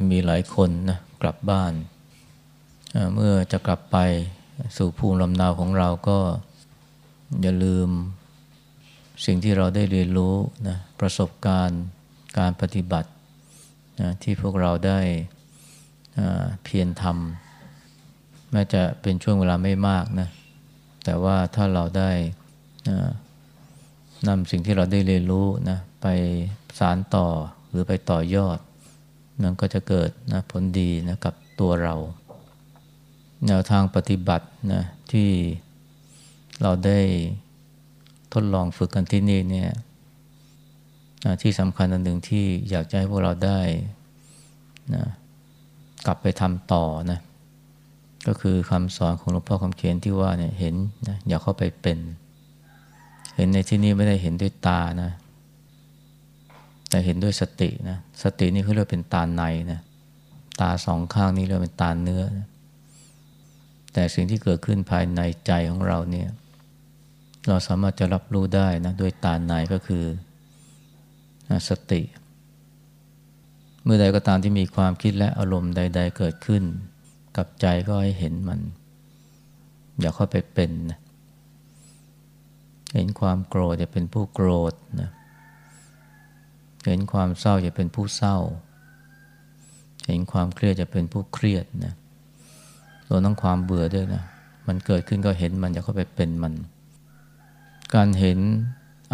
จะมีหลายคนนะกลับบ้าน เมื่อจะกลับไปสู่ภูมิลำเนาของเราก็อย่าลืมสิ่งที่เราได้เรียนรู้นะประสบการณ์การปฏิบัตินะที่พวกเราได้เพียรทำแม้จะเป็นช่วงเวลาไม่มากนะแต่ว่าถ้าเราได้นำสิ่งที่เราได้เรียนรู้นะไปสารต่อหรือไปต่อยอด มันก็จะเกิดนะผลดีนะกับตัวเรา แนวทางปฏิบัตินะที่เราได้ทดลองฝึกกันที่นี่เนี่ยที่สำคัญอันหนึ่งที่อยากจะให้พวกเราได้นะกลับไปทำต่อนะก็คือคำสอนของหลวงพ่อคำเขียนที่ว่าเนี่ยเห็นนะอย่าเข้าไปเป็น เห็นในที่นี้ไม่ได้เห็นด้วยตานะ แต่เห็นด้วยสตินะสตินี่เขาเรียกเป็นตาในนะตาสองข้างนี้เรียกเป็นตาเนื้อนะแต่สิ่งที่เกิดขึ้นภายในใจของเราเนี่ยเราสามารถจะรับรู้ได้นะด้วยตาในก็คือสติ เมื่อใดก็ตามที่มีความคิดและอารมณ์ใด ๆ เกิดขึ้น กับใจก็ให้เห็นมัน อย่าเข้าไปเป็นนะเห็นความโกรธจะเป็นผู้โกรธนะ เห็นความเศร้าจะเป็นผู้เศร้า เห็นความเครียดจะเป็นผู้เครียดนะรวมทั้งความเบื่อด้วยนะ มันเกิดขึ้นก็เห็นมันอย่าเข้าไปเป็นมัน การเห็น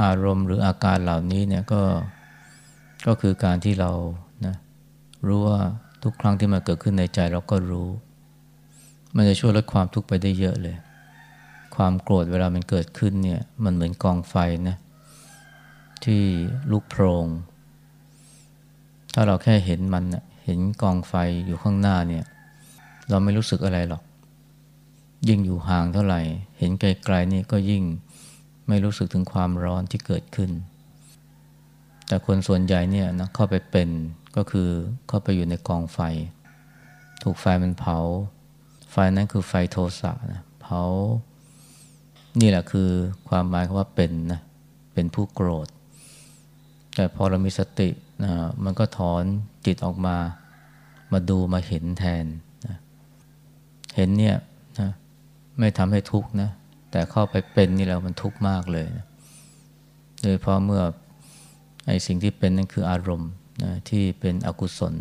อารมณ์หรืออาการเหล่านี้เนี่ยก็ก็คือการที่เรานะรู้ว่าทุกครั้งที่มันเกิดขึ้นในใจเราก็รู้ มันจะช่วยลดความทุกข์ไปได้เยอะเลย ความโกรธเวลามันเกิดขึ้นเนี่ยมันเหมือนกองไฟนะที่ลุกโพรง ถ้าเราแค่เห็นมันเห็นกองไฟอยู่ข้างหน้าเนี่ย เราไม่รู้สึกอะไรหรอก ยิ่งอยู่ห่างเท่าไหร่ เห็นไกลๆนี่ก็ยิ่งไม่รู้สึกถึงความร้อนที่เกิดขึ้น แต่คนส่วนใหญ่เนี่ยนะเข้าไปเป็นก็คือเข้าไปอยู่ในกองไฟ ถูกไฟมันเผา ไฟนั้นคือไฟโทสะนะเผา นี่แหละคือความหมายว่าเป็นนะเป็นผู้โกรธ แต่พอเรามีสติ นะมันก็ถอนจิตออกมามาดูมาเห็นแทนนะเห็นเนี่ยนะไม่ทำให้ทุกข์นะ แต่เข้าไปเป็นนี่แล้วมันทุกข์มากเลยนะโดยเพราะเมื่อไอ้สิ่งที่เป็นนั่นคืออารมณ์นะที่เป็นอกุศล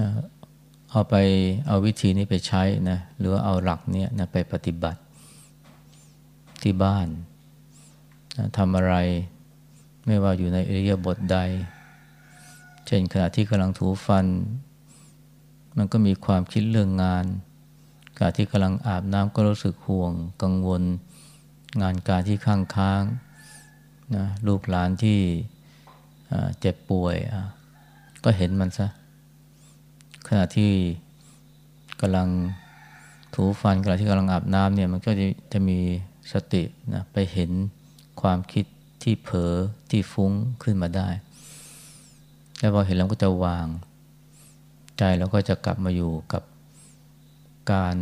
นะเอาไปเอาวิธีนี้ไปใช้นะหรือเอาหลักเนี้นะไปปฏิบัติที่บ้านนะทำอะไร ไม่ว่าอยู่ในเอริยบทใด เช่นขณะที่กำลังถูฟัน มันก็มีความคิดเรื่องงานขณะที่กำลังอาบน้ำก็รู้สึกห่วง กังวล งานการที่ข้างค้างนะลูกหลานที่เจ็บป่วย ก็เห็นมันซะขณะที่กำลังถูฟันขณะที่กำลังอาบน้ำเนี่ยมันก็จะจะมีสตินะไปเห็นความคิด ที่เผลอที่ฟุ้งขึ้นมาได้ แล้วพอเห็นแล้วก็จะวาง ใจเราก็จะกลับมาอยู่กับการ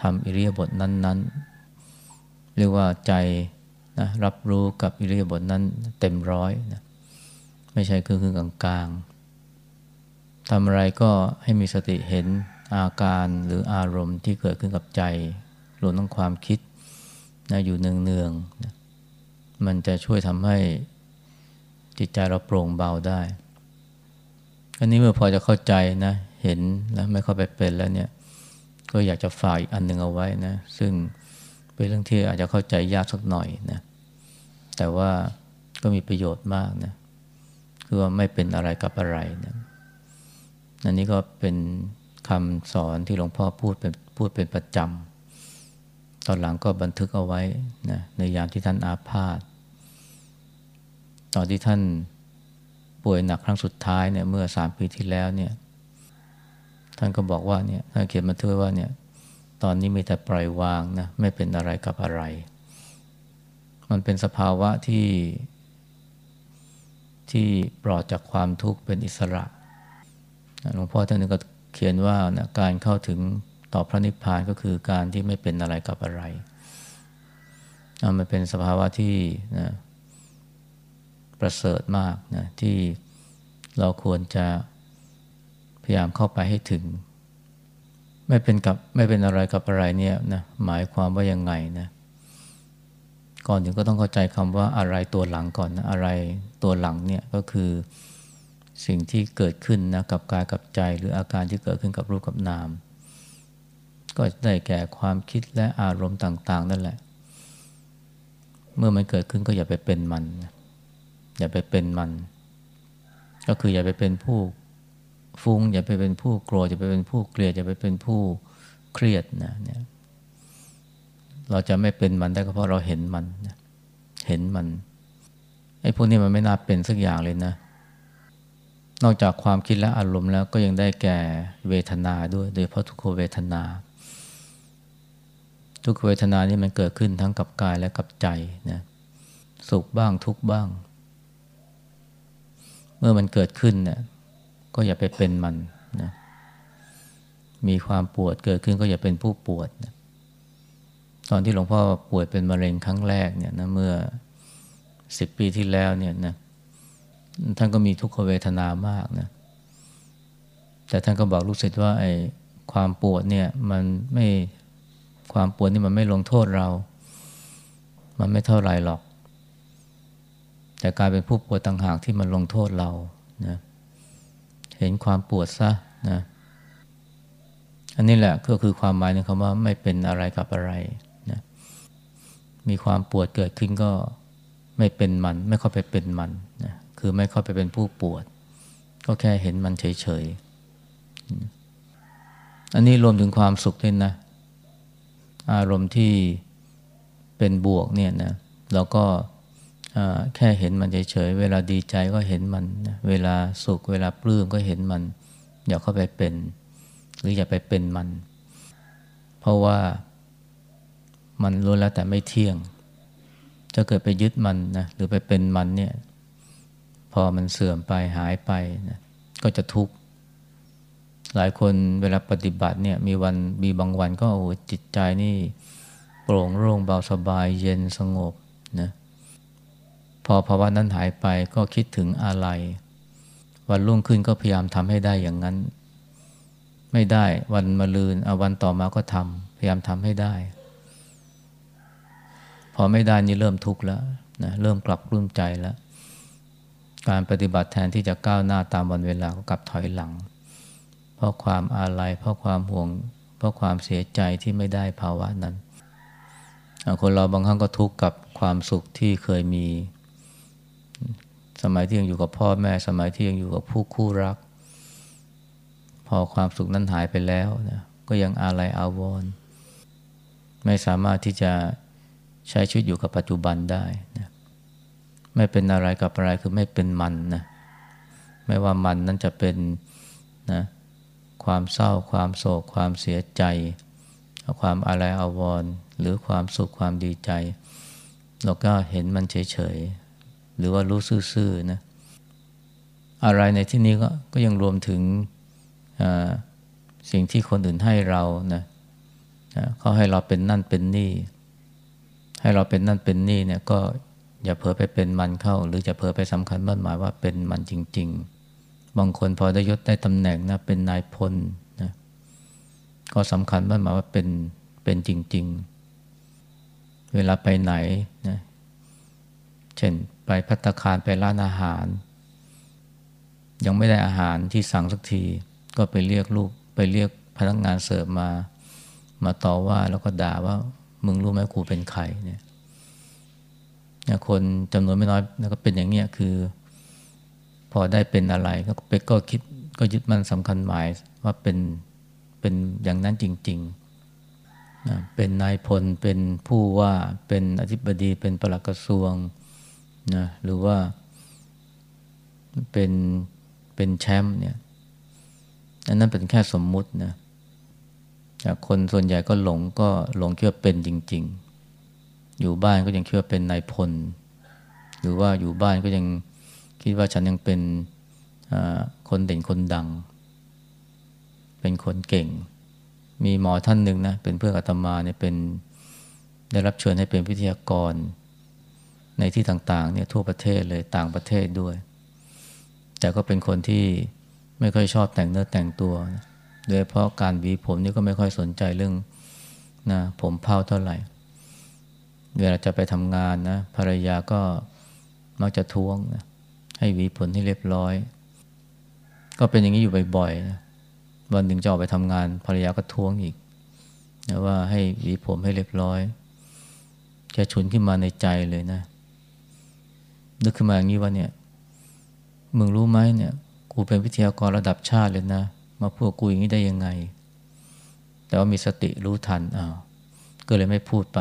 ทำอิริยาบถนั้น ๆ เรียกว่าใจนะรับรู้กับอิริยาบถนั้นเต็มร้อยนะไม่ใช่ครึ่งๆกลางๆทำอะไรก็ให้มีสติเห็นอาการหรืออารมณ์ที่เกิดขึ้นกับใจรวมทั้งความคิดนะอยู่เนืองๆนะ มันจะช่วยทำให้จิตใจเราโปร่งเบาได้ อันนี้เมื่อพอจะเข้าใจนะ เห็นแล้วไม่เข้าไปเป็นแล้วเนี่ย ก็อยากจะฝากอีกอันหนึ่งเอาไว้นะ ซึ่งเป็นเรื่องที่อาจจะเข้าใจยากสักหน่อยนะ แต่ว่าก็มีประโยชน์มากนะ คือว่าไม่เป็นอะไรกับอะไรนะอันนี้ก็เป็นคำสอนที่หลวงพ่อพูดเป็นพูดเป็นประจำตอนหลังก็บันทึกเอาไว้นะในยามที่ท่านอาพาธ ตอนที่ท่านป่วยหนักครั้งสุดท้ายเนี่ยเมื่อสามปีที่แล้วเนี่ย ท่านก็บอกว่าเนี่ยท่านเขียนมาทึกว่าเนี่ย ตอนนี้มีแต่ปล่อยวางนะไม่เป็นอะไรกับอะไร มันเป็นสภาวะที่ที่ปลอดจากความทุกข์เป็นอิสระหลวงพ่อท่านนึงก็เขียนว่านะการเข้าถึงต่อพระนิพพานก็คือการที่ไม่เป็นอะไรกับอะไร มันเป็นสภาวะที่นะ ประเสริฐมากนะที่เราควรจะพยายามเข้าไปให้ถึง ไม่เป็นกับไม่เป็นอะไรกับอะไรเนี่ยนะหมายความว่ายังไงนะก่อนถึงก็ต้องเข้าใจคำว่าอะไรตัวหลังก่อนนะอะไรตัวหลังเนี่ยก็คือสิ่งที่เกิดขึ้นนะกับกายกับใจหรืออาการที่เกิดขึ้นกับรูปกับนาม ก็ได้แก่ความคิดและอารมณ์ต่าง ๆ นั่นแหละ เมื่อมันเกิดขึ้นก็อย่าไปเป็นมัน อย่าไปเป็นมัน ก็คืออย่าไปเป็นผู้ฟุ้ง อย่าไปเป็นผู้โกรธอย่าไปเป็นผู้เกลียดอย่าไปเป็นผู้เครียดนะเนี่ยเราจะไม่เป็นมันได้ก็เพราะเราเห็นมันนะเห็นมันไอ้พวกนี้มันไม่น่าเป็นสักอย่างเลยนะ นอกจากความคิดและอารมณ์แล้วก็ยังได้แก่เวทนาด้วย โดยเพราะทุกขเวทนา ทุกขเวทนานี่มันเกิดขึ้นทั้งกับกายและกับใจนะสุขบ้างทุกบ้าง เมื่อมันเกิดขึ้นเนี่ยก็อย่าไปเป็นมันนะมีความปวดเกิดขึ้นก็อย่าเป็นผู้ปวดนะตอนที่หลวงพ่อป่วยเป็นมะเร็งครั้งแรกเนี่ยนะเมื่อสิบปีที่แล้วเนี่ยนะท่านก็มีทุกขเวทนามากนะแต่ท่านก็บอกลูกศิษย์ว่าไอ้ความปวดเนี่ยมันไม่ความปวดนี่มันไม่ลงโทษเรา มันไม่เท่าไรหรอก แต่กลายเป็นผู้ปวดต่างหากที่มันลงโทษเรานะเห็นความปวดซะนะอันนี้แหละก็คือความหมายในคำว่าไม่เป็นอะไรกับอะไรนะมีความปวดเกิดขึ้นก็ไม่เป็นมัน ไม่เข้าไปเป็นมันนะคือไม่เข้าไปเป็นผู้ปวด ก็แค่เห็นมันเฉยๆ อันนี้รวมถึงความสุขด้วยนะ อารมณ์ที่เป็นบวกเนี่ยนะเราก็ แค่เห็นมันเฉยๆ เวลาดีใจก็เห็นมัน เวลาสุข เวลาปลื้มก็เห็นมัน อย่าเข้าไปเป็น หรืออย่าไปเป็นมัน เพราะว่ามันรู้แล้วแต่ไม่เที่ยง จะเกิดไปยึดมันนะหรือไปเป็นมันเนี่ยพอมันเสื่อมไปหายไปนะก็จะทุกข์หลายคนเวลาปฏิบัติเนี่ยมีวันมีบางวันก็โอ้จิตใจนี่โปร่งโล่งเบาสบายเย็นสงบ พอภาวะนั้นหายไปก็คิดถึงอะไร วันรุ่งขึ้นก็พยายามทำให้ได้อย่างนั้น ไม่ได้วันมาลืนเอาวันต่อมาก็ทำพยายามทำให้ได้ พอไม่ได้นี่เริ่มทุกข์แล้วนะเริ่มกลับกลุ้มใจแล้ว การปฏิบัติแทนที่จะก้าวหน้าตามวันเวลาก็กลับถอยหลัง เพราะความอาลัยเพราะความห่วง เพราะความเสียใจที่ไม่ได้ภาวะนั้นคนเราบางครั้งก็ทุกข์กับความสุขที่เคยมี สมัยที่ยังอยู่กับพ่อแม่ สมัยที่ยังอยู่กับผู้คู่รัก พอความสุขนั้นหายไปแล้วนะก็ยังอาลัยอาวรณ์ไม่สามารถที่จะใช้ชีวิตอยู่กับปัจจุบันได้นะไม่เป็นอะไรกับอะไรคือไม่เป็นมันนะไม่ว่ามันนั้นจะเป็นนะความเศร้า ความโศก ความเสียใจ ความอะไรอาวรณ์หรือความสุขความดีใจ เราก็เห็นมันเฉย หรือว่ารู้ซื่อๆนะอะไรในที่นี้ก็ก็ยังรวมถึงสิ่งที่คนอื่นให้เรานะเขาให้เราเป็นนั่นเป็นนี่ ให้เราเป็นนั่นเป็นนี่เนี่ยก็อย่าเผลอไปเป็นมันเข้า หรือจะเผลอไปสำคัญมั่นหมายว่าเป็นมันจริง ๆ บางคนพอได้ยศได้ตำแหน่งนะเป็นนายพลนะก็สำคัญมั่นหมายว่าเป็นเป็นจริง ๆ เวลาไปไหนนะเช่น พัตคารไปร้านอาหาร ยังไม่ได้อาหารที่สั่งสักที ก็ไปเรียกลูกไปเรียกพนักงานเสิร์ฟมา มาต่อว่าแล้วก็ด่าว่ามึงรู้ไหมกูเป็นใครเนี่ยคนจำนวนไม่น้อยก็เป็นอย่างเนี้ยคือ พอได้เป็นอะไรก็ไปก็คิดก็ยึดมันสำคัญหมายว่าเป็นเป็นอย่างนั้นจริงๆนะเป็นนายพลเป็นผู้ว่าเป็นอธิบดีเป็นปลัดกระทรวง นะหรือว่าเป็นเป็นแชมป์เนี่ยอันนั้นเป็นแค่สมมุตินะคนส่วนใหญ่ก็หลงก็หลงคิดว่าเป็นจริง ๆ อยู่บ้านก็ยังคิดว่าเป็นนายพล หรือว่าอยู่บ้านก็ยังคิดว่าฉันยังเป็นคนเด่นคนดัง เป็นคนเก่ง มีหมอท่านหนึ่งนะเป็นเพื่อนอาตมาเนี่ยเป็นได้รับเชิญให้เป็นวิทยากร ในที่ต่างๆเนี่ยทั่วประเทศเลยต่างประเทศด้วย แต่ก็เป็นคนที่ไม่ค่อยชอบแต่งเนื้อแต่งตัวนะโดยเพราะการหวีผมนี่ก็ไม่ค่อยสนใจเรื่องนะผมเผาเท่าไหร่ เวลาจะไปทำงานนะภรรยาก็มักจะท้วงนะให้หวีผมให้เรียบร้อย ก็เป็นอย่างนี้อยู่บ่อยๆนะวันหนึ่งจะออกไปทำงานภรรยาก็ท้วงอีกนะว่าให้หวีผมให้เรียบร้อยแกฉุนขึ้นมาในใจเลยนะ นึกขึ้นมาอย่างนี้ว่าเนี่ย มึงรู้ไหมเนี่ย กูเป็นวิทยากรระดับชาติเลยนะ มาพูดกูอย่างนี้ได้ยังไง แต่ว่ามีสติรู้ทันอ้าวก็เลยไม่พูดไป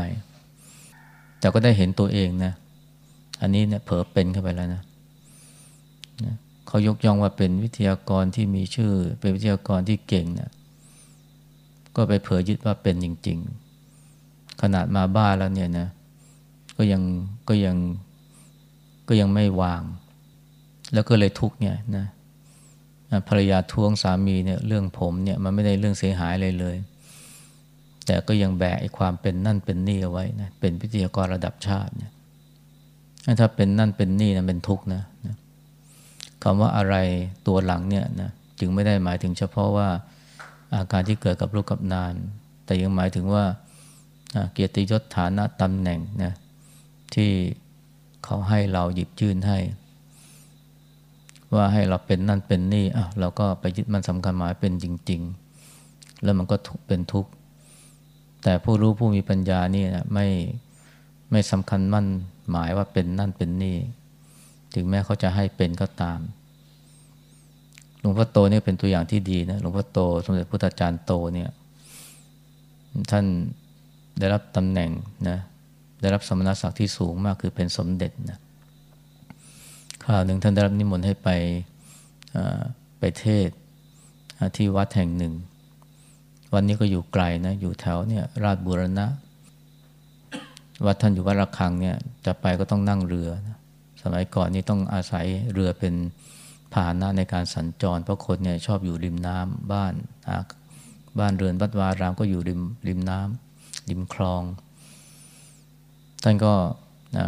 แต่ก็ได้เห็นตัวเองนะ อันนี้เนี่ยเผลอเป็นเข้าไปแล้วนะนะเขายกย่องว่าเป็นวิทยากรที่มีชื่อ เป็นวิทยากรที่เก่งนะก็ไปเผลอยึดว่าเป็นจริง ๆ ขนาดมาบ้าแล้วเนี่ยนะ ก็ยังก็ยัง ก็ยังไม่วาง แล้วก็เลยทุกเนี่ยนะภรรยาทวงสามีเนี่ยเรื่องผมเนี่ยมันไม่ได้เรื่องเสียหายเลยเลย แต่ก็ยังแบกไอ้ความเป็นนั่นเป็นนี่เอาไว้นะเป็นพิทยากรระดับชาติเนี่ยถ้าเป็นนั่นเป็นนี่นะเป็นทุกข์นะนะคำว่าอะไรตัวหลังเนี่ยนะจึงไม่ได้หมายถึงเฉพาะว่าอาการที่เกิดกับลูกกับนาน แต่ยังหมายถึงว่าเกียรติยศฐานะตำแหน่งนะที่ เขาให้เราหยิบยื่นให้ ว่าให้เราเป็นนั่นเป็นนี่อะเราก็ไปยึดมันสำคัญหมายเป็นจริง ๆ แล้วมันก็เป็นทุกข์ แต่ผู้รู้ผู้มีปัญญานี่นะไม่ไม่สำคัญมั่นหมายว่าเป็นนั่นเป็นนี่ ถึงแม้เขาจะให้เป็นก็ตาม หลวงพ่อโตนี่เป็นตัวอย่างที่ดีนะหลวงพ่อโตสมเด็จพุทธาจารย์โตเนี่ยท่านได้รับตำแหน่งนะ ได้รับสมณศักดิ์ที่สูงมากคือเป็นสมเด็จนะคราวหนึ่งท่านได้รับนิมนต์ให้ไปไปเทศที่วัดแห่งหนึ่ง วันนี้ก็อยู่ไกลนะอยู่แถวเนี่ยราชบุรณะ วัดท่านอยู่วัดระฆังเนี่ยจะไปก็ต้องนั่งเรือนะสมัยก่อนนี่ต้องอาศัยเรือเป็นพาหนะในการสัญจร เพราะคนเนี่ยชอบอยู่ริมน้ำบ้านบ้านเรือนวัดวารามก็อยู่ริมริมน้ำริมคลอง ท่านก็นะ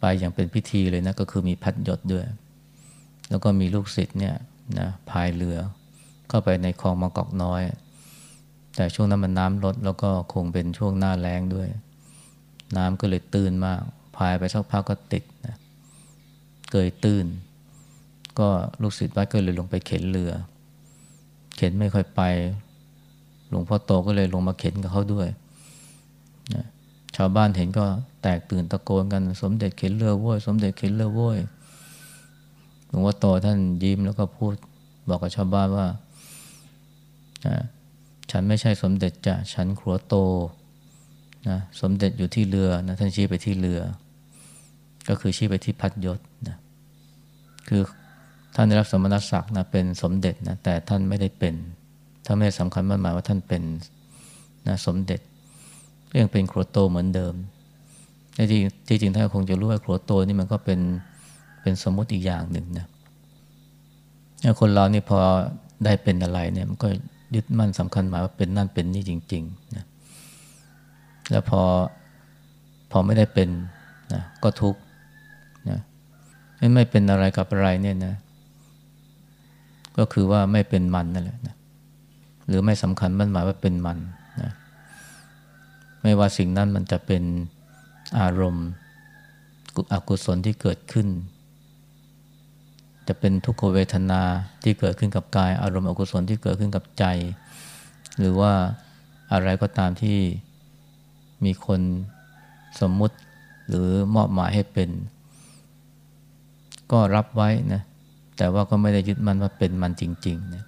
ไปอย่างเป็นพิธีเลยนะก็คือมีพัดยศด้วย แล้วก็มีลูกศิษย์เนี่ยนะพายเรือเข้าไปในคลองมะกอกน้อย แต่ช่วงนั้นมันน้ำลดแล้วก็คงเป็นช่วงหน้าแล้งด้วย น้ำก็เลยตื้นมาก พายไปสักพักก็ติดนะเกยตื้น ก็ลูกศิษย์วัดก็เลยลงไปเข็นเรือ เข็นไม่ค่อยไป หลวงพ่อโตก็เลยลงมาเข็นกับเขาด้วยนะ ชาวบ้านเห็นก็แตกตื่นตะโกนกัน สมเด็จเข็นเรือโว้ยสมเด็จเข็นเรือโว้ยหลวงพ่อโตท่านยิ้มแล้วก็พูดบอกกับชาวบ้านว่า ฉันไม่ใช่สมเด็จจ้ะฉันครัวโตนะสมเด็จอยู่ที่เรือนะท่านชี้ไปที่เรือ ก็คือชี้ไปที่พัดยศนะคือท่านได้รับสมณศักดิ์นะเป็นสมเด็จนะแต่ท่านไม่ได้เป็นท่านไม่ได้สำคัญมั่นหมายว่าท่านเป็นนะสมเด็จ ก็ยังเป็นโครโตเหมือนเดิมที่จริงที่จริงท่านคงจะรู้ว่าโครโตนี่มันก็เป็นเป็นสมมติอีกอย่างหนึ่งนะคนเรานี่พอได้เป็นอะไรเนี่ยมันก็ยึดมั่นสำคัญหมายว่าเป็นนั่นเป็นนี่จริงๆนะแล้วพอพอไม่ได้เป็นนะก็ทุกข์นะไม่ไม่เป็นอะไรกับอะไรเนี่ยนะ ก็คือว่าไม่เป็นมันนั่นแหละนะหรือไม่สำคัญมันหมายว่าเป็นมัน ไม่ว่าสิ่งนั้นมันจะเป็นอารมณ์อกุศลที่เกิดขึ้น จะเป็นทุกขเวทนาที่เกิดขึ้นกับกาย อารมณ์อกุศลที่เกิดขึ้นกับใจ หรือว่าอะไรก็ตามที่มีคนสมมุติหรือมอบหมายให้เป็น ก็รับไว้นะแต่ว่าก็ไม่ได้ยึดมันว่าเป็นมันจริงๆนะ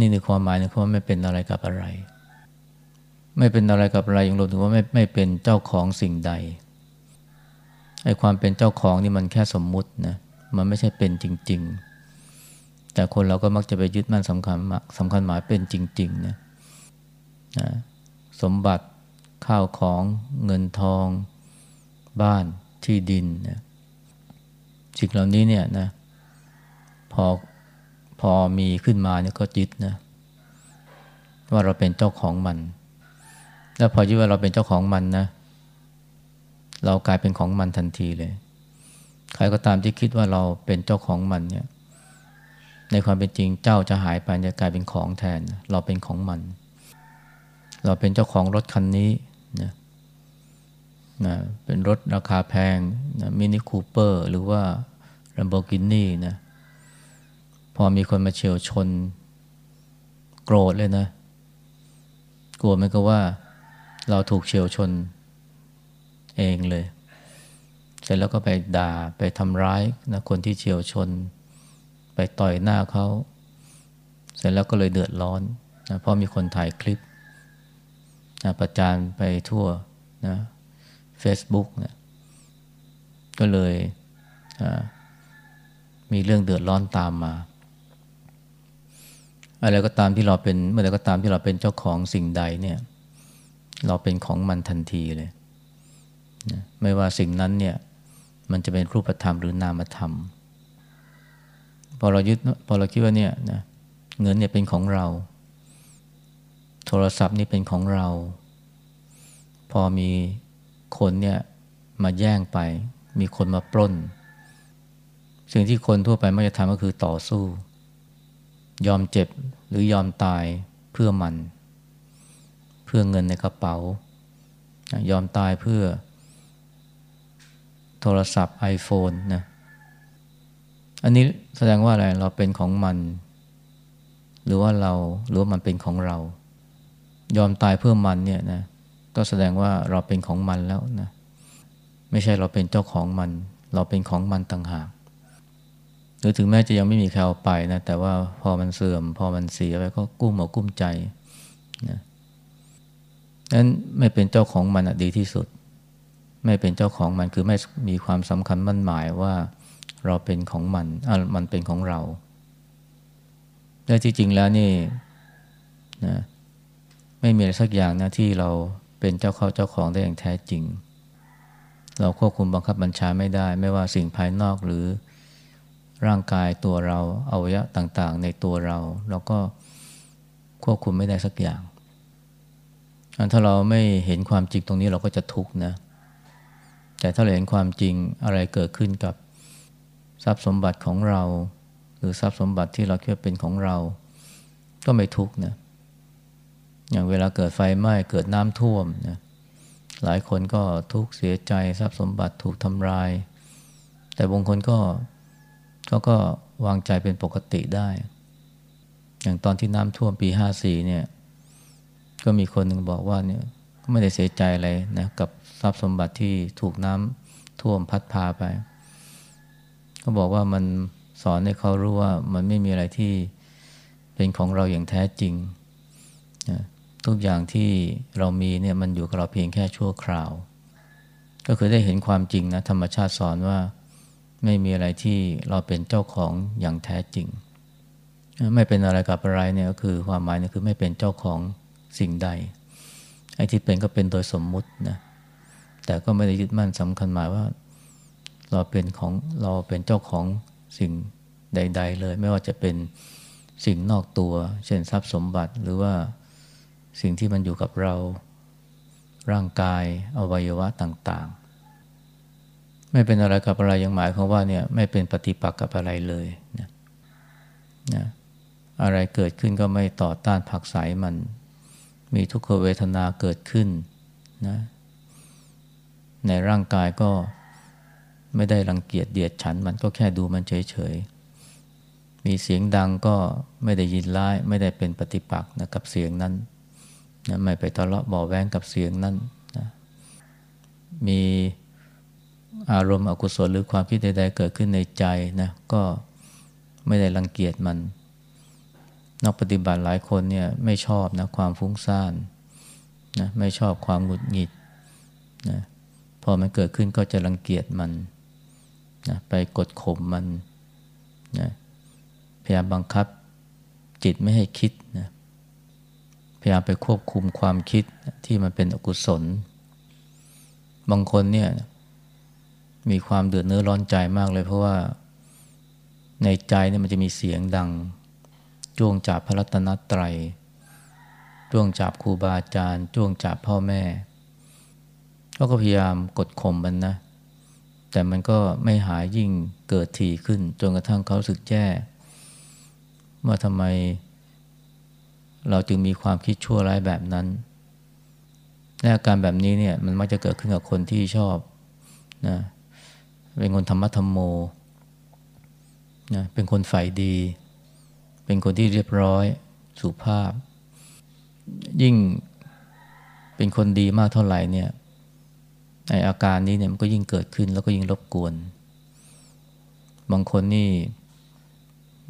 นี่คือความหมายนะคำว่าไม่เป็นอะไรกับอะไร ไม่เป็นอะไรกับอะไรอย่างรวมถึงว่าไม่ไม่เป็นเจ้าของสิ่งใดไอ้ความเป็นเจ้าของนี่มันแค่สมมุตินะมันไม่ใช่เป็นจริง ๆ แต่คนเราก็มักจะไปยึดมั่นสำคัญสำคัญหมายเป็นจริงๆนะนะสมบัติข้าวของเงินทอง บ้านที่ดินนะสิ่งเหล่านี้เนี่ยนะพอพอมีขึ้นมาเนี่ยก็ยึดนะว่าเราเป็นเจ้าของมัน แล้วพอยึดว่าเราเป็นเจ้าของมันนะ เรากลายเป็นของมันทันทีเลย ใครก็ตามที่คิดว่าเราเป็นเจ้าของมันเนี่ย ในความเป็นจริงเจ้าจะหายไปจะกลายเป็นของแทน เราเป็นของมัน เราเป็นเจ้าของรถคันนี้นะนะเป็นรถราคาแพงนะมินิคูเปอร์หรือว่า Lamborghini นะพอมีคนมาเฉียวชน โกรธเลยนะ กลัวไหมก็ว่า เราถูกเฉียวชนเองเลย เสร็จแล้วก็ไปด่าไปทำร้ายนะคนที่เฉียวชน ไปต่อยหน้าเขา เสร็จแล้วก็เลยเดือดร้อนนะเพราะมีคนถ่ายคลิปนะประจานไปทั่วนะ Facebook นะก็เลยมีเรื่องเดือดร้อนตามมา อะไรก็ตามที่เราเป็นเมื่อไรก็ตามที่เราเป็นเจ้าของสิ่งใดเนี่ย เราเป็นของมันทันทีเลยนะไม่ว่าสิ่งนั้นเนี่ย มันจะเป็นรูปธรรมหรือนามธรรม พอเรายึดพอเราคิดว่าเนี่ยนะเงินเนี่ยเป็นของเรา โทรศัพท์นี่เป็นของเรา พอมีคนเนี่ยมาแย่งไป มีคนมาปล้น สิ่งที่คนทั่วไปมักจะทำก็คือต่อสู้ ยอมเจ็บหรือยอมตายเพื่อมัน พื่อเงินในกระเป๋า ยอมตายเพื่อ โทรศัพท์ iPhone นะอันนี้แสดงว่าอะไรเราเป็นของมัน หรือว่าเราหรือว่ามันเป็นของเรา ยอมตายเพื่อมันเนี่ยนะก็แสดงว่าเราเป็นของมันแล้วนะไม่ใช่เราเป็นเจ้าของมัน เราเป็นของมันต่างหากหรือถึงแม้จะยังไม่มีใครเอาไปนะแต่ว่าพอมันเสื่อม พอมันเสียไปก็กุ้มหัวกุ้มใจนะ นั้นไม่เป็นเจ้าของมันดีที่สุด ไม่เป็นเจ้าของมันคือไม่มีความสำคัญมั่นหมายว่าเราเป็นของมันอะมันเป็นของเราแต่ที่จริงแล้วนี่นะไม่มีอะไรสักอย่างนะที่เราเป็นเจ้าเข้าเจ้าของได้อย่างแท้จริง เราควบคุมบังคับบัญชาไม่ได้ ไม่ว่าสิ่งภายนอกหรือร่างกายตัวเราอวัยวะต่างๆ ในตัวเรา เราก็ควบคุมไม่ได้สักอย่าง ถ้าเราไม่เห็นความจริงตรงนี้เราก็จะทุกข์นะ แต่ถ้าเราเห็นความจริงอะไรเกิดขึ้นกับทรัพย์สมบัติของเรา หรือทรัพย์สมบัติที่เราคิดว่าเป็นของเรา ก็ไม่ทุกข์นะ อย่างเวลาเกิดไฟไหม้เกิดน้ำท่วมนะหลายคนก็ทุกข์เสียใจทรัพย์สมบัติถูกทำลาย แต่บางคนก็เขาก็วางใจเป็นปกติได้ อย่างตอนที่น้ำท่วมปีห้าสี่เนี่ย ก็มีคนหนึ่งบอกว่าเนี่ยก็ไม่ได้เสียใจอะไรนะกับทรัพย์สมบัติที่ถูกน้ำท่วมพัดพาไปเขาบอกว่ามันสอนให้เขารู้ว่ามันไม่มีอะไรที่เป็นของเราอย่างแท้จริงนะทุกอย่างที่เรามีเนี่ยมันอยู่กับเราเพียงแค่ชั่วคราว ก็คือได้เห็นความจริงนะธรรมชาติสอนว่าไม่มีอะไรที่เราเป็นเจ้าของอย่างแท้จริง ไม่เป็นอะไรกับอะไรเนี่ยก็คือความหมายเนี่ยคือไม่เป็นเจ้าของ สิ่งใด ไอ้ที่เป็นก็เป็นโดยสมมุตินะ แต่ก็ไม่ได้ยึดมั่นสำคัญหมายว่า เราเป็นของเราเป็นเจ้าของสิ่งใด ๆ เลย ไม่ว่าจะเป็นสิ่งนอกตัว เช่นทรัพย์สมบัติหรือว่าสิ่งที่มันอยู่กับเราร่างกายอวัยวะต่างๆ ไม่เป็นอะไรกับอะไรยังหมายความว่าเนี่ยไม่เป็นปฏิปักษ์กับอะไรเลยนะนะอะไรเกิดขึ้นก็ไม่ต่อต้านผักใสมัน มีทุกขเวทนาเกิดขึ้นนะในร่างกายก็ไม่ได้รังเกียจเดียดฉันมันก็แค่ดูมันเฉยๆ มีเสียงดังก็ไม่ได้ยินร้าย ไม่ได้เป็นปฏิปักษ์นะกับเสียงนั้นนะไม่ไปทะเลาะบบแวงกับเสียงนั้นนะมีอารมณ์อกุศลหรือความคิดใดๆเกิดขึ้นในใจนะก็ไม่ได้รังเกียจมัน นักปฏิบัติหลายคนเนี่ยไม่ชอบนะความฟุ้งซ่านนะไม่ชอบความหงุดหงิดนะพอมันเกิดขึ้นก็จะรังเกียจมันนะไปกดข่มมันนะพยายามบังคับจิตไม่ให้คิดนะพยายามไปควบคุมความคิดที่มันเป็นอกุศล บางคนเนี่ยมีความเดือดเนื้อร้อนใจมากเลย เพราะว่าในใจเนี่ยมันจะมีเสียงดัง จ้วงจับพระรัตนตรัย จ้วงจับครูบาอาจารย์ จ้วงจับพ่อแม่เขาก็พยายามกดข่มมันนะ แต่มันก็ไม่หายยิ่งเกิดถี่ขึ้น จนกระทั่งเขาสึกแย่ว่าทำไม เราจึงมีความคิดชั่วร้ายแบบนั้นและอาการแบบนี้เนี่ยมันมักจะเกิดขึ้นกับคนที่ชอบนะเป็นคนธรรมะธรรมโมนะเป็นคนฝ่ายดี เป็นคนที่เรียบร้อยสุภาพ ยิ่งเป็นคนดีมากเท่าไหร่เนี่ยไออาการนี้เนี่ยมันก็ยิ่งเกิดขึ้นแล้วก็ยิ่งรบกวน บางคนนี่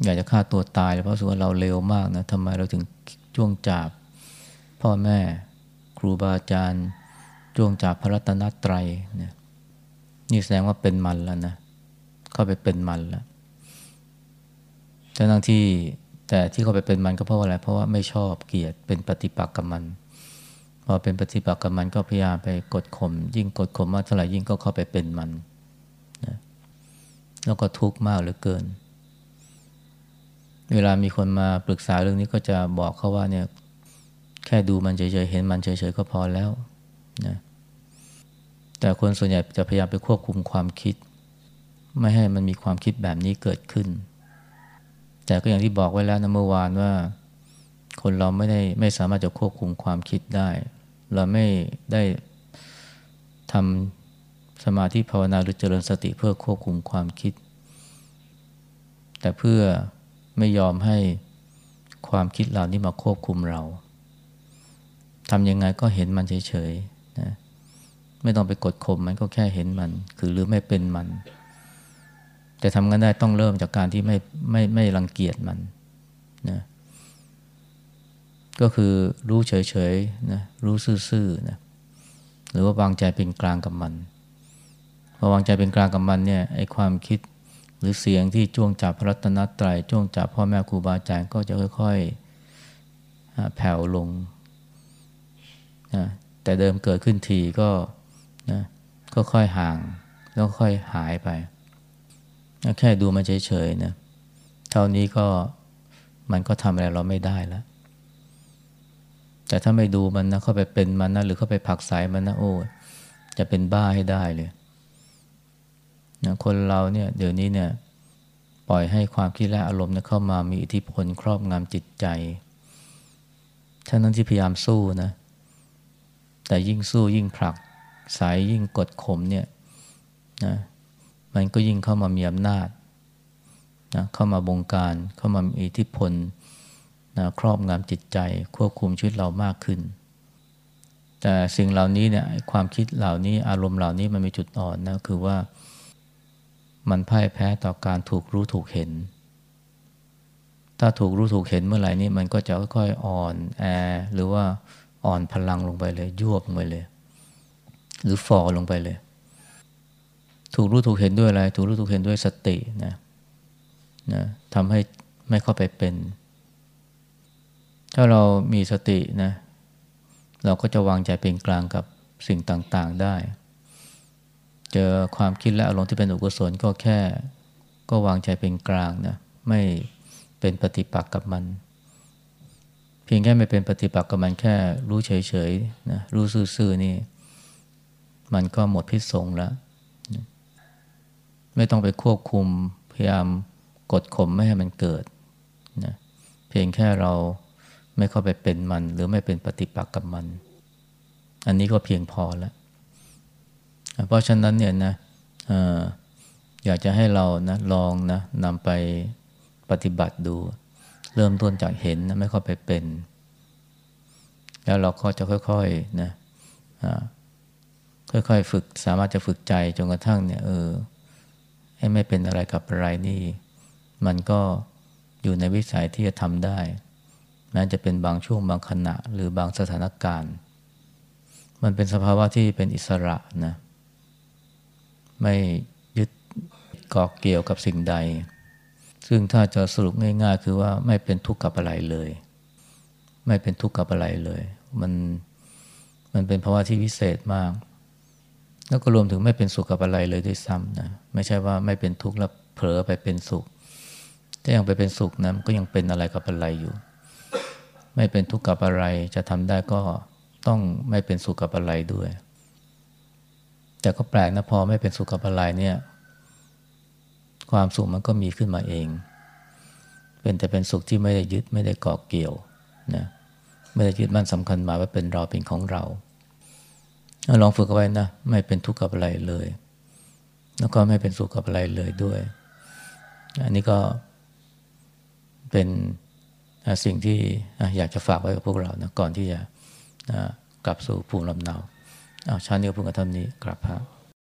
อยากจะฆ่าตัวตายเพราะสุว่าเราเร็วมากนะทำไมเราถึงจ้วงจับพ่อแม่ครูบาอาจารย์จ้วงจับพระรัตนตรัยเนี่ยนี่แสดงว่าเป็นมันแล้วนะเข้าไปเป็นมันแล้วแต่ทั้งที่ แต่ที่เขาไปเป็นมันก็เพราะอะไร เพราะว่าไม่ชอบเกลียดเป็นปฏิปักษ์กับมัน พอเป็นปฏิปักษ์กับมันก็พยายามไปกดข่มยิ่งกดข่มมากเท่าไหร่ยิ่งก็เข้าไปเป็นมันนะแล้วก็ทุกข์มากเหลือเกิน เวลามีคนมาปรึกษาเรื่องนี้ก็จะบอกเขาว่าเนี่ยแค่ดูมันเฉยๆเห็นมันเฉยๆก็พอแล้วนะแต่คนส่วนใหญ่จะพยายามไปควบคุมความคิด ไม่ให้มันมีความคิดแบบนี้เกิดขึ้น แต่ก็อย่างที่บอกไว้แล้วนะเมื่อวานว่า คนเราไม่ได้ไม่สามารถจะควบคุมความคิดได้ เราไม่ได้ทำสมาธิภาวนาหรือเจริญสติเพื่อควบคุมความคิด แต่เพื่อไม่ยอมให้ความคิดเหล่านี้มาควบคุมเราทำยังไงก็เห็นมันเฉยๆนะไม่ต้องไปกดข่มมันก็แค่เห็นมัน คือหรือไม่เป็นมัน แต่ทำกันได้ต้องเริ่มจากการที่ไม่ไม่ไม่รังเกียจมันนะก็คือรู้เฉยๆนะรู้ซื่อๆนะหรือว่าวางใจเป็นกลางกับมันพอวางใจเป็นกลางกับมันเนี่ยไอ้ความคิดหรือเสียงที่จ้วงจับพระรัตนตรยัยจ้วงจับพ่อแม่ครูบาอาจารย์ก็จะค่อยๆแผ่วลงนะแต่เดิมเกิดขึ้นทีก็นะก็ค่อยห่าง แล้วค่อยหายไป แค่ดูมันเฉยๆนะเท่านี้ก็มันก็ทำอะไรเราไม่ได้แล้วแต่ถ้าไม่ดูมันนะเข้าไปเป็นมันนะหรือเข้าไปผักสายมันนะโอ้จะเป็นบ้าให้ได้เลยนะคนเราเนี่ยเดี๋ยวนี้เนี่ยปล่อยให้ความคิดและอารมณ์เข้ามามีอิทธิพลครอบงำจิตใจท่านั้นที่พยายามสู้นะ แต่ยิ่งสู้ยิ่งผลักสายยิ่งกดข่มเนี่ยนะ มันก็ยิ่งเข้ามามีอำนาจนะเข้ามาบงการเข้ามามีอิทธิพลนะครอบงำจิตใจควบคุมชีวิตเรามากขึ้น แต่สิ่งเหล่านี้เนี่ยความคิดเหล่านี้อารมณ์เหล่านี้มันมีจุดอ่อนนะคือว่า มันพ่ายแพ้ต่อการถูกรู้ถูกเห็น ถ้าถูกรู้ถูกเห็นเมื่อไหร่นี่มันก็จะค่อยๆอ่อนแอหรือว่าอ่อนพลังลงไปเลยยวบลงไปเลย หรือฟอลงไปเลย ถูกรู้ถูกเห็นด้วยอะไร ถูกรู้ถูกเห็นด้วยสตินะนะทำให้ไม่เข้าไปเป็น ถ้าเรามีสตินะ เราก็จะวางใจเป็นกลางกับสิ่งต่างๆได้ เจอความคิดและอารมณ์ที่เป็นอกุศลก็แค่ ก็วางใจเป็นกลางนะ ไม่เป็นปฏิปักษ์กับมัน เพียงแค่ไม่เป็นปฏิปักษ์กับมันแค่รู้เฉยๆนะ รู้ซื่อๆนี่ มันก็หมดพิษสงแล้ว ไม่ต้องไปควบคุม พยายามกดข่มไม่ให้มันเกิดนะเพียงแค่เราไม่เข้าไปเป็นมัน หรือไม่เป็นปฏิปักษ์กับมัน อันนี้ก็เพียงพอแล้ว เพราะฉะนั้นเนี่ยนะออยากจะให้เรานะลองนะนำไปปฏิบัติดู เริ่มต้นจากเห็นนะไม่ค่อยไปเป็น แล้วเราก็จะค่อยๆนะค่อยๆฝึกสามารถจะฝึกใจจนกระทั่งเนี่ยเออ ให้ไม่เป็นอะไรกับอะไรนี่ มันก็อยู่ในวิสัยที่จะทำได้ แม้จะเป็นบางช่วงบางขณะหรือบางสถานการณ์ มันเป็นสภาวะที่เป็นอิสระนะไม่ยึดเกาะเกี่ยวกับสิ่งใด ซึ่งถ้าจะสรุปง่าย ๆ คือว่าไม่เป็นทุกข์กับอะไรเลย ไม่เป็นทุกข์กับอะไรเลย มันมันเป็นภาวะที่วิเศษมาก แล้วก็รวมถึงไม่เป็นสุขกับอะไรเลยด้วยซ้ำนะไม่ใช่ว่าไม่เป็นทุกข์แล้วเผลอไปเป็นสุขถ้ายังไปเป็นสุขนะก็ยังเป็นอะไรกับอะไรอยู่ ไม่เป็นทุกข์กับอะไร จะทำได้ก็ต้องไม่เป็นสุขกับอะไรด้วย แต่ก็แปลกนะพอไม่เป็นสุขกับอะไรเนี่ย ความสุขมันก็มีขึ้นมาเอง เป็นแต่เป็นสุขที่ไม่ได้ยึดไม่ได้เกาะเกี่ยวนะไม่ได้ยึดมั่นสำคัญมาว่าเป็นเราเป็นของเรา ลองฝึกเอาไว้นะ ไม่เป็นทุกข์กับอะไรเลย แล้วก็ไม่เป็นสุขกับอะไรเลยด้วย อันนี้ก็เป็นสิ่งที่อยากจะฝากไว้กับพวกเรานะก่อนที่จะกลับสู่ภูมิลำเนาเอาชาตินี้ก็พูดกับท่านี้กลับพระ